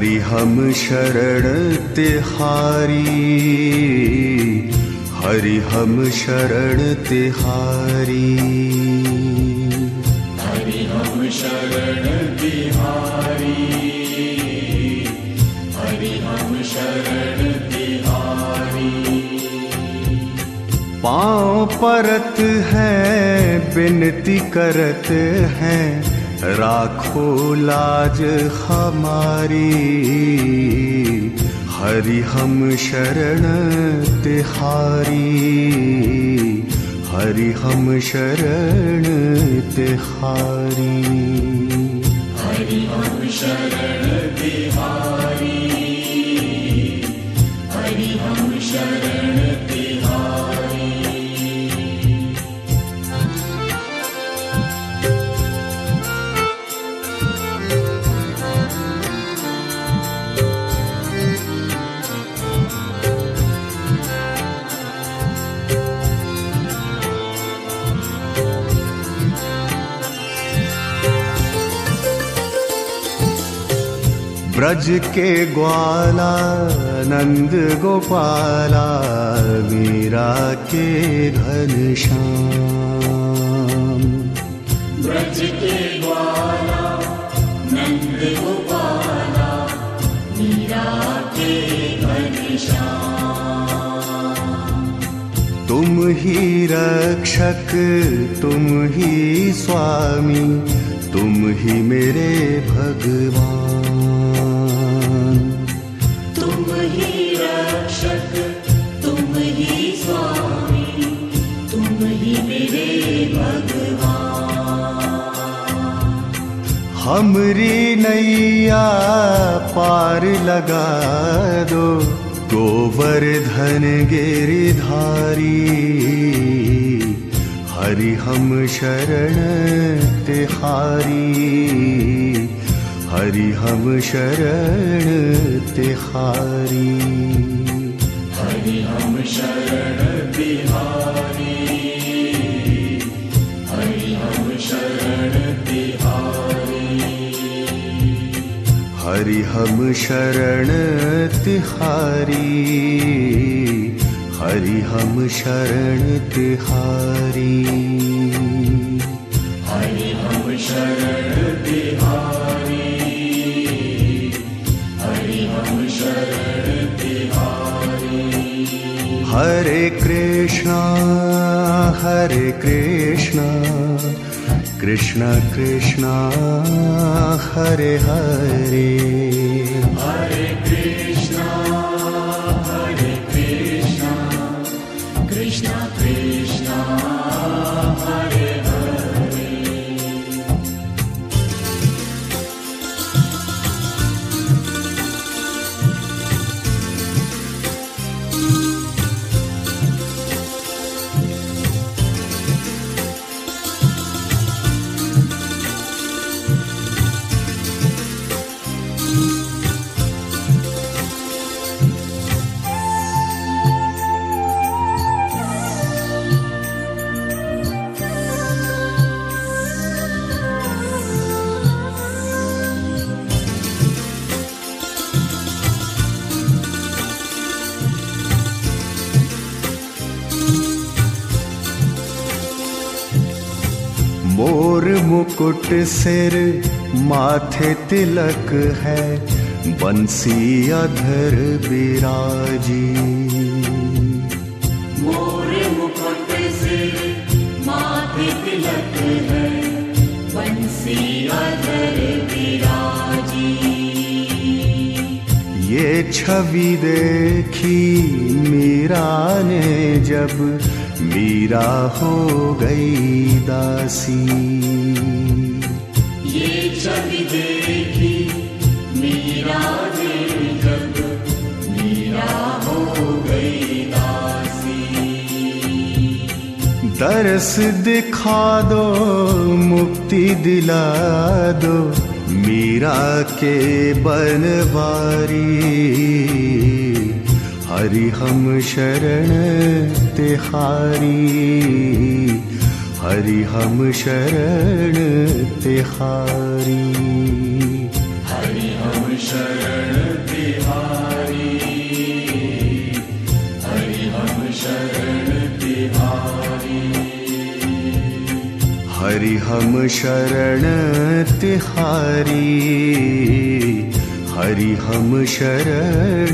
हरि हम शरण तिहारी। हरि हम शरण तिहारी। हरि हम शरण तिहारी। हरि हम शरण तिहारी। पाँव परत है बिनती करत हैं। राखो लाज हमारी। हरि हम शरण तिहारी। हरि हम शरण तिहारी। हरि हम शरण तिहारी। ब्रज के ग्वाला नंद गोपाला मीरा के घन श्याम। ब्रज के ग्वाला नंद गोपाला मीरा के घनश्याम तुम ही रक्षक तुम ही स्वामी तुम ही मेरे भगवान। हमरी नैया पार लगा दो गोवर्धन गिरिधारी। हरि हम शरण तिहारी। हरि हम शरण तिहारी हरि हम शरण तिहारी। हरि हम शरण तिहारी। हरि हम शरण तिहारी। हरि हम शरण तिहारी। हरे कृष्णा हरे कृष्णा। कृष्ण कृष्णा हरे हरे। हरे मुकुट सिर माथे तिलक है बंसी अधर बिराजी। मोर मुकुट से माथे तिलक है बंसी अधर विराजी ये छवि देखी मीरा ने जब मीरा हो गई दासी। ये छवि देखी मीरा ने जब मीरा हो गई दासी। दरस दिखा दो मुक्ति दिला दो मीरा के बनवारी हरि हम शरण तिहारी हरि। हम शरण तिहारी हरि। हम शरण तिहारी हरि। हम शरण तिहारी हरि। हम शरण तिहारी हरि हम शरण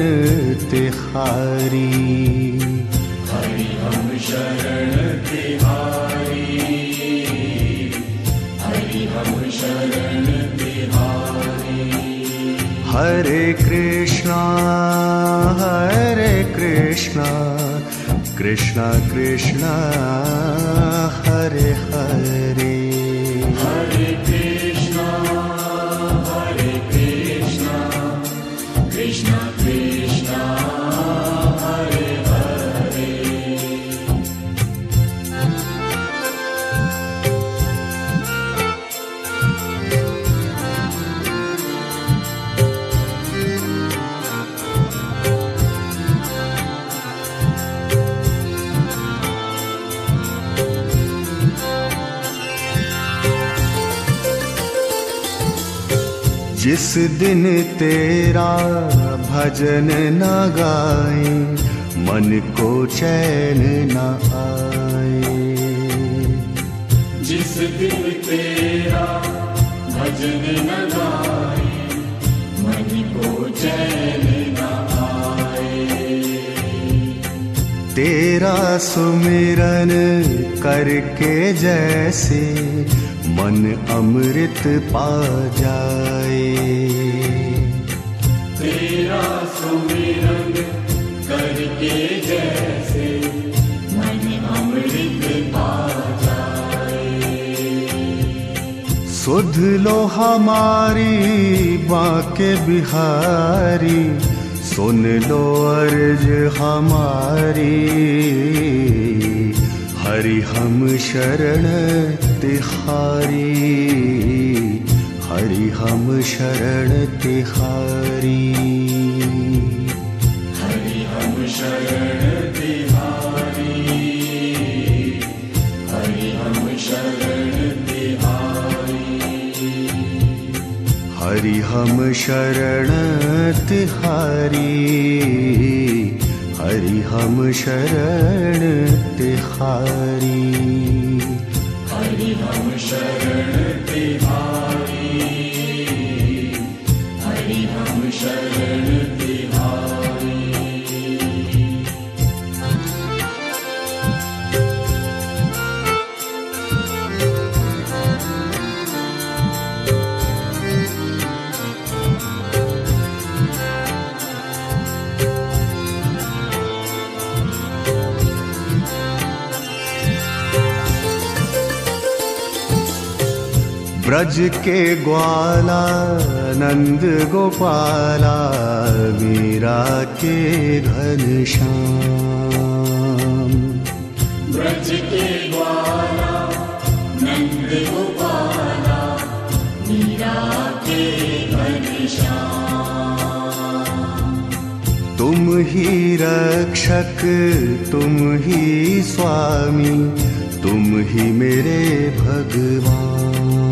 हरि हम शरण हरि। हम शरण तिहारी हरे कृष्णा हरे कृष्णा कृष्णा कृष्णा हरे हरे हरे जिस दिन तेरा भजन न गाए मन को चैन न आए। जिस दिन तेरा भजन न गाए मन को चैन न आए। तेरा सुमिरन करके जैसे मन अमृत पा जाए। तेरा सुमिरन करके जैसे मन अमृत पा जाए। सुध लो हमारी बाके बिहारी सुन लो अर्ज़ हमारी। हरि हम शरण तिहारी हरि हम शरण तिहारी हरि। हम शरण तिहारी हरि हम शरण तिहारी हरि। हम शरण तिहारी हरि हम शरण तिहारी देहा ब्रज के ग्वाला नंद गोपाला मीरा के घन श्याम। ब्रज के ग्वाला नंद गोपाला मीरा के घनश्याम तुम ही रक्षक तुम ही स्वामी तुम ही मेरे भगवान।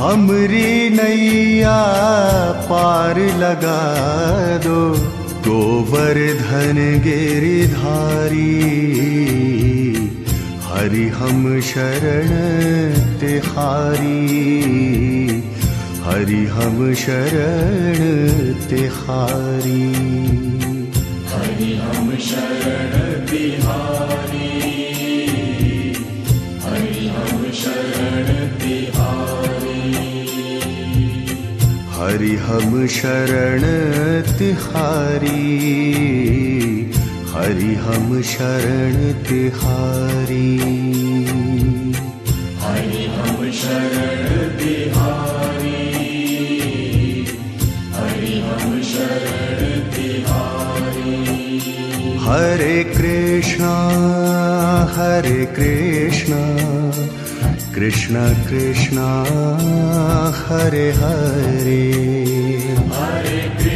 हमरी नैया पार लगा दो गोवर्धन गिरिधारी हरि हम शरण तिहारी। हरि हम शरण तिहारी। हरि हम शरण तिहारी। हरि हम शरण तिहारी। हरि हम शरण तिहारी। हरि हम शरण तिहारी। हरे कृष्णा हरे कृष्णा। कृष्ण कृष्ण हरे हरे। हरे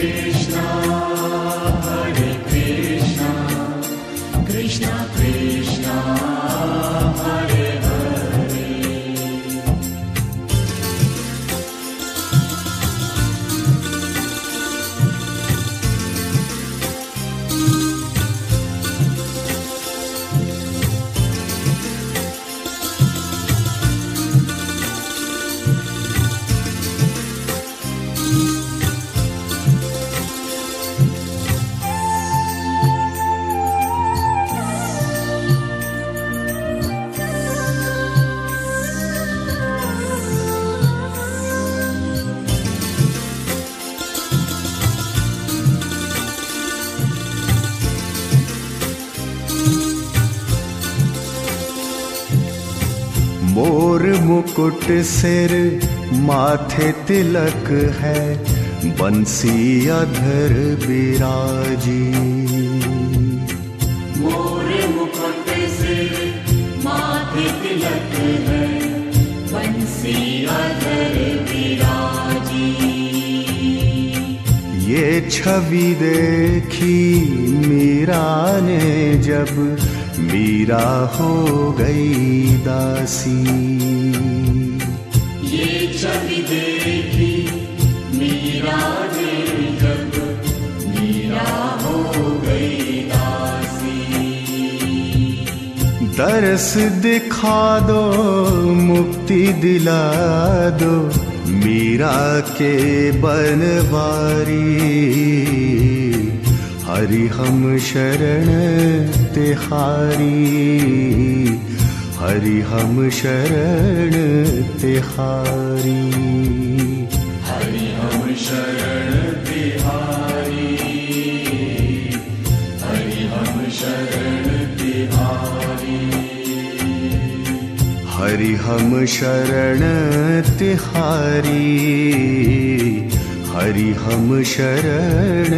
मुकुट सिर माथे तिलक है बंसी अधर बिराजी। मोर मुकुट से माथे तिलक है बंसी अधर विराजी ये छवि देखी मीरा ने जब मीरा हो गई दासी। ये छवि देखी मीरा ने जब मीरा हो गई दासी। दरस दिखा दो मुक्ति दिला दो मीरा के बनवारी हरि हम शरण तिहारी हरि। हम शरण तिहारी हरि। हम शरण तिहारी हरि। हम शरण तिहारी हरि। हम शरण तिहारी हरि हम शरण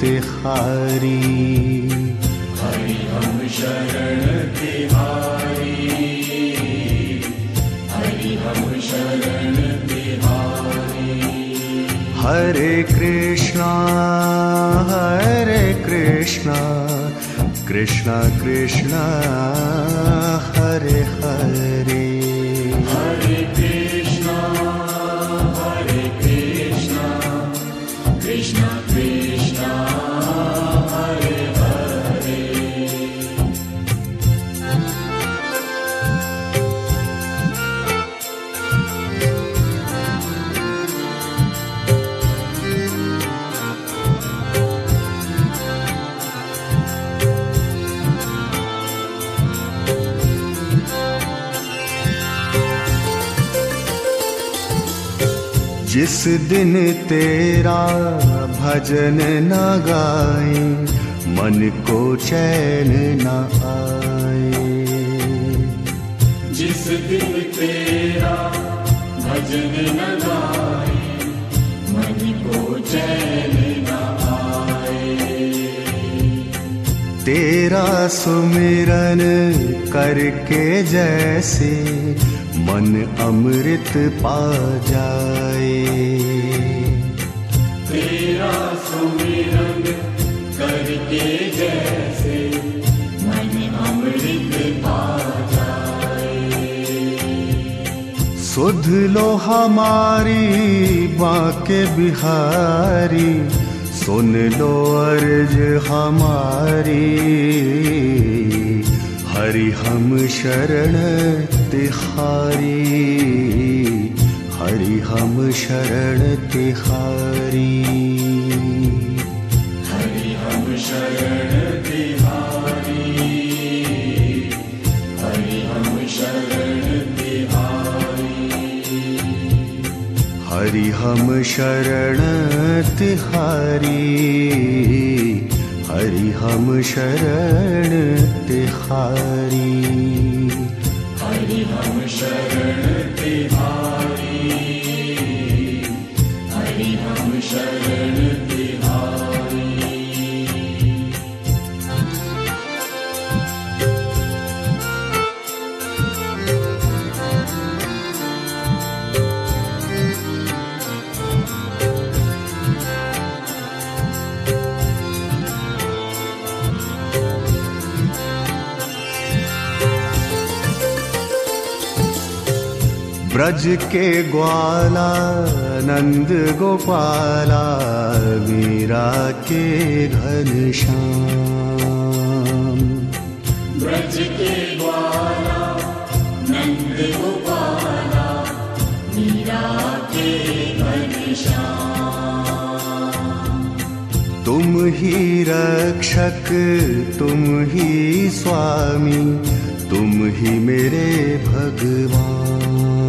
तिहारी हरि। हम शरण तिहारी हरि। हम शरण तिहारी हरे कृष्णा हरे कृष्णा कृष्णा कृष्णा जिस दिन तेरा भजन न गाए मन को चैन न आए। जिस दिन तेरा भजन न गाए मन को चैन न आए। तेरा सुमिरन करके जैसे मन अमृत पा जाए। तेरा सुमिरन करके जैसे मन अमृत पा जाए। सुध लो हमारी बाके बिहारी सुन लो अर्ज़ हमारी। हरि हम शरण तिहारी। हरि हम शरण तिहारी। हरि हम शरण तिहारी। हरि हम शरण तिहारी। हरि हम शरण तिहारी हरि हम शरण तिहारी ब्रज के ग्वाला नंद गोपाला मीरा के घन श्याम। ब्रज के ग्वाला नंद गोपाला मीरा के घनश्याम तुम ही रक्षक तुम ही स्वामी तुम ही मेरे भगवान।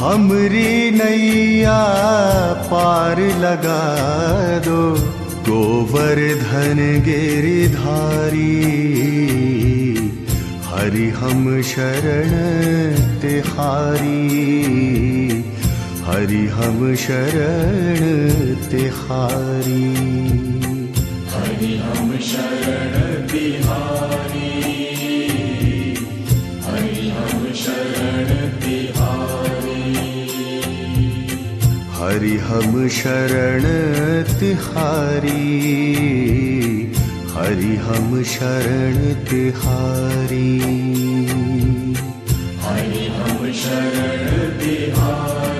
हमरी नैया पार लगा दो गोवर्धन गिरिधारी हरि हम शरण तिहारी। हरि हम शरण तिहारी। हरि हम शरण तिहारी। हरि हम शरण तिहारी। हरि हम शरण तिहारी। हरि हम शरण तिहारी।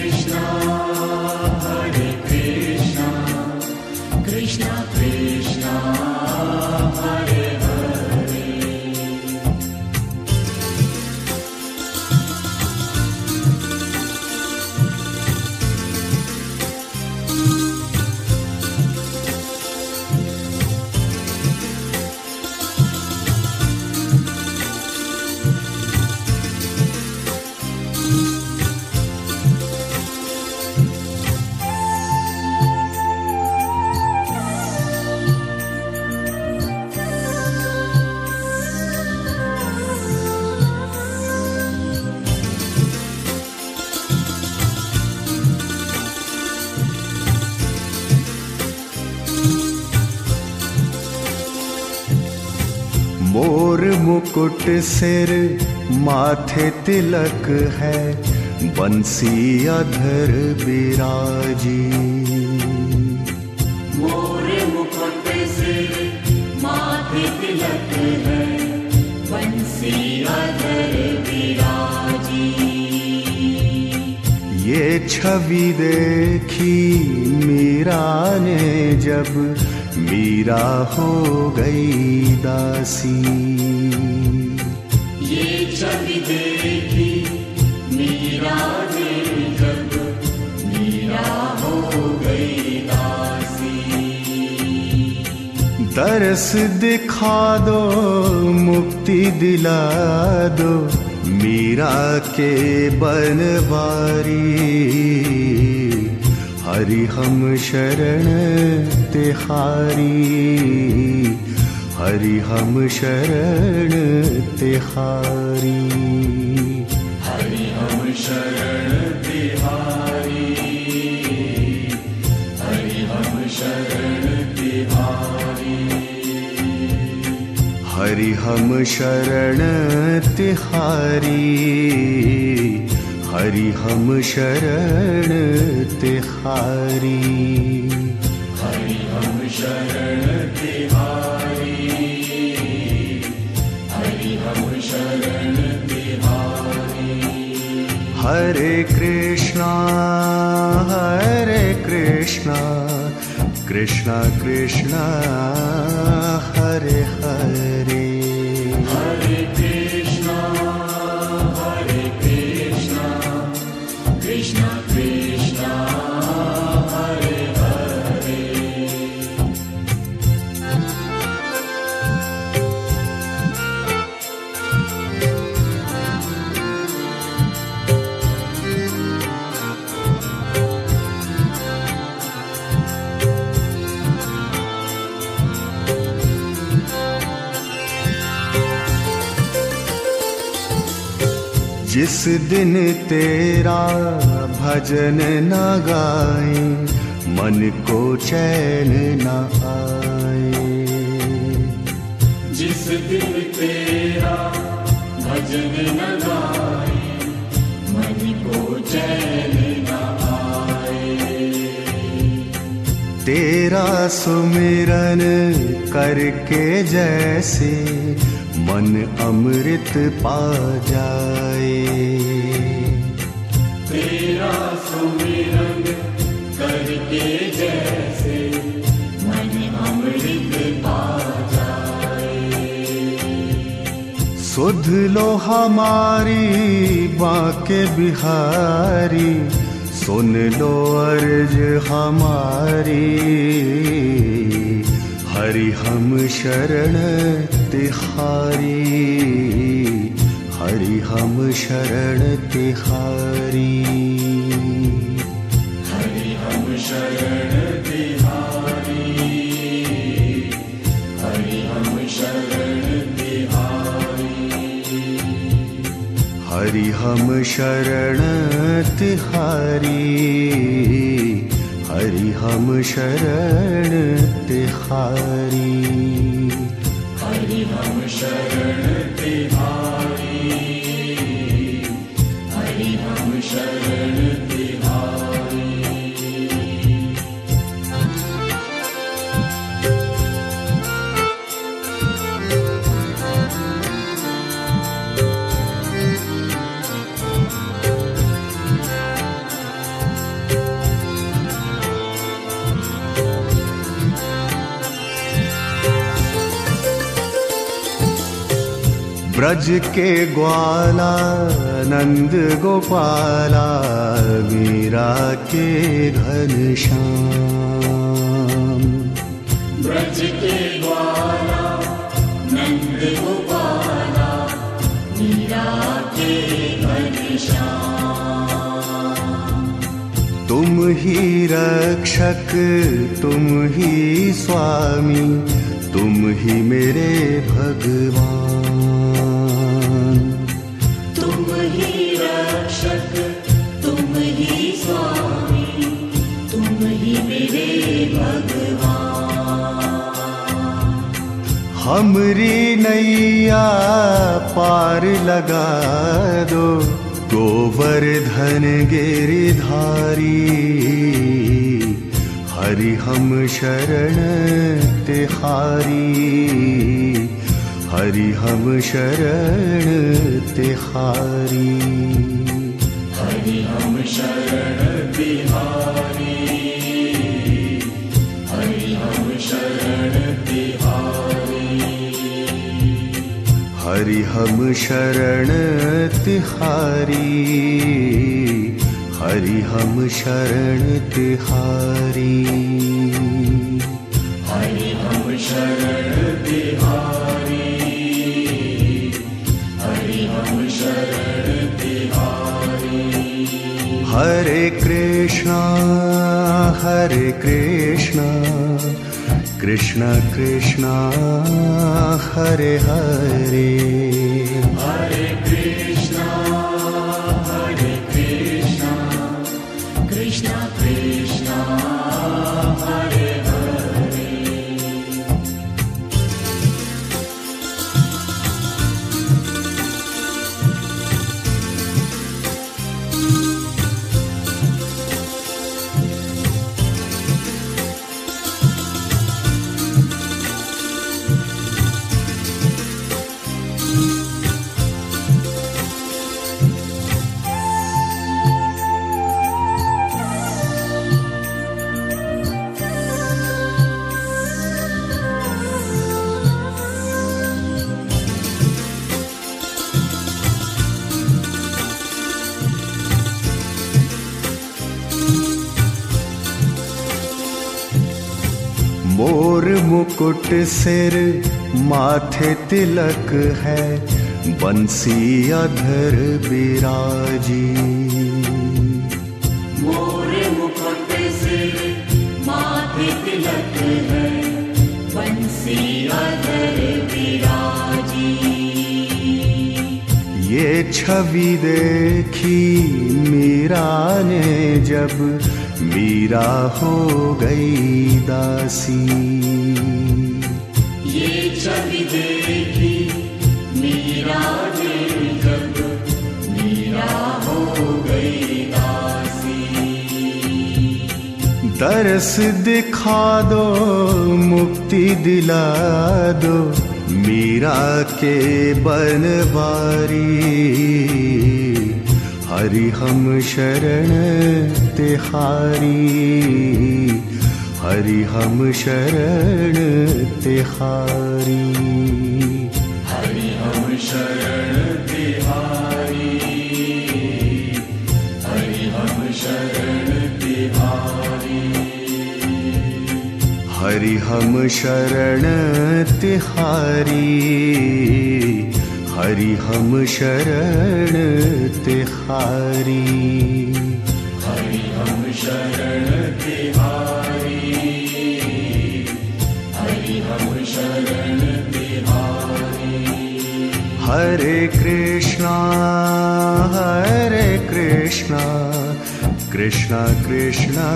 मुकुट सिर माथे तिलक है बंसी अधर बिराजी। मोर मुकुट से माथे तिलक है बंसी अधर विराजी ये छवि देखी मीरा ने जब मीरा हो गई दासी। दरस दिखा दो मुक्ति दिला दो मीरा के बनवारी। हरि हम शरण तिहारी। हरि हम शरण तिहारी। हरि हम शरण हरि हम शरण तिहारी। हरि हम शरण तिहारी। हरि हम शरण तिहारी। हरि हम शरण तिहारी। हरे कृष्णा हरे कृष्णा। कृष्णा कृष्णा हरे हरे। जिस दिन तेरा भजन न गाए मन को चैन न आए। जिस दिन तेरा भजन न गाए मन को चैन न आए। तेरा सुमिरन करके जैसे मन अमृत पा जाए। तेरा सुमिरन करके जैसे मन अमृत पा जाए। सुध लो हमारी बाके बिहारी सुन लो अर्ज़ हमारी। हरि हम शरण तिहारी हरि हम शरण तिहारी हरि हम शरण तिहारी हरि हम शरण तिहारी हरि हम शरण तिहारी हरि हम शरण तिहारी हरि हम Amen. ब्रज के ग्वाला नंद गोपाला मीरा के घन श्याम। ब्रज के ग्वाला नंद गोपाला मीरा के घनश्याम तुम ही रक्षक तुम ही स्वामी तुम ही मेरे भगवान। हमरी नैया पार लगा दो। गोवर्धन गिरिधारी हरि हम शरण तिहारी। हरि हम शरण तिहारी। हरि हम शरण हरि हम शरण तिहारी हरि हम शरण तिहारी। हरि हम शरण तिहारी हरि हम शरण तिहारी। हरे कृष्णा हरे कृष्णा। कृष्ण कृष्णा हरे हरे मुकुट सिर माथे तिलक है बंसी अधर बिराजी। मोर मुकुट सिर माथे तिलक है बंसी अधर विराजी ये छवि देखी मीरा ने जब मीरा हो गई दासी। तरस दिखा दो मुक्ति दिला दो मीरा के बनवारी। हरि हम शरण तिहारी हरि हम शरण तिहारी शरण तिहारी हरि हम शरण तिहारी। हरि हम शरण तिहारी हरि हम शरण तिहारी। हरे कृष्णा हरे कृष्णा कृष्णा कृष्णा।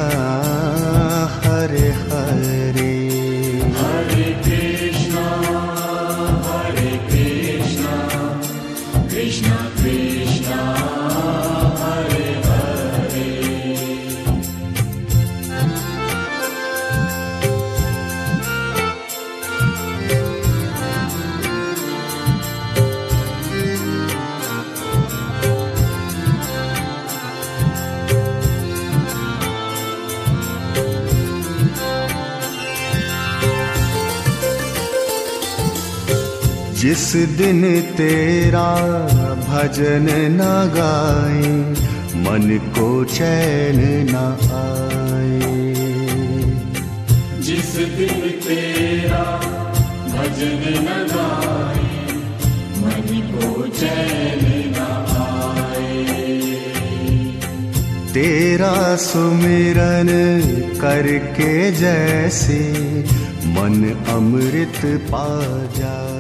जिस दिन तेरा भजन न गाए मन को चैन न आए। जिस दिन तेरा भजन न गाए मन को चैन न आए। तेरा सुमिरन करके जैसे मन अमृत पा जाए।